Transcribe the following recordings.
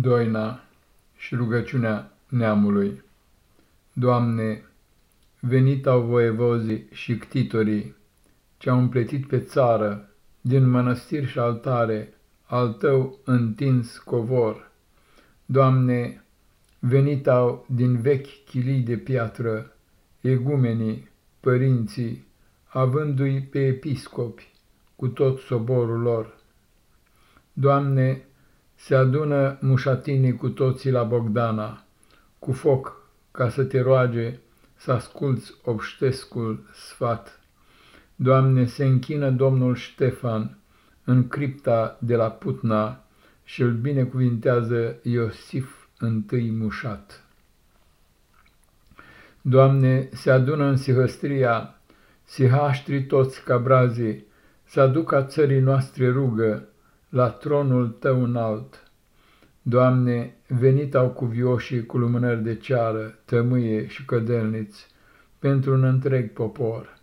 Doina și rugăciunea neamului. Doamne, venit au voievozii și ctitorii, ce-au împletit pe țară, din mănăstiri și altare, al Tău întins covor. Doamne, venit au din vechi chilii de piatră, egumenii, părinții, avându-i pe episcopi, cu tot soborul lor. Doamne, se adună mușatinii cu toții la Bogdana, cu foc, ca să te roage să asculți obștescul sfat. Doamne, se închină Domnul Ștefan în cripta de la Putna și îl binecuvintează Iosif întâi mușat. Doamne, se adună în sihăstria, sihaștri toți ca brazii, să aducă țării noastre rugă, la tronul tău înalt. Doamne, venit au cuvioșii cu lumânări de ceară, tămâie și cădelniți, pentru un întreg popor.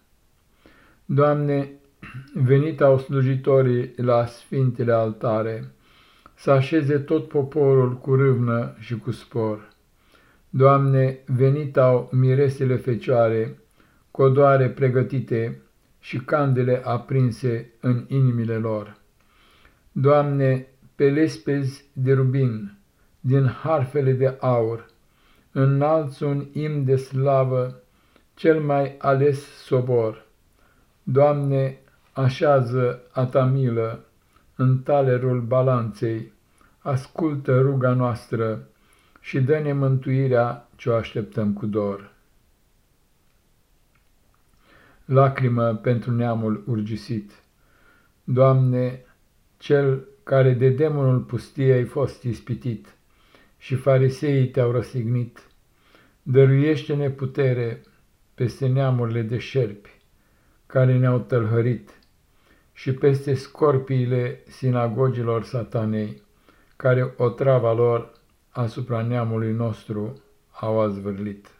Doamne, venit au slujitorii la sfintele altare, să așeze tot poporul cu râvnă și cu spor. Doamne, venit au miresele fecioare, codoare pregătite și candele aprinse în inimile lor. Doamne, pe lespezi de rubin, din harfele de aur, înalți un im de slavă, cel mai ales sobor. Doamne, așează a ta milă în talerul balanței, ascultă ruga noastră și dă-ne mântuirea ce o așteptăm cu dor. Lacrimă pentru neamul urgisit. Doamne, cel care de demonul pustiei ai fost ispitit și fariseii te-au răsignit, dăruiește-ne putere peste neamurile de șerpi care ne-au tălhărit și peste scorpiile sinagogilor satanei, care o trava lor asupra neamului nostru au azvârlit.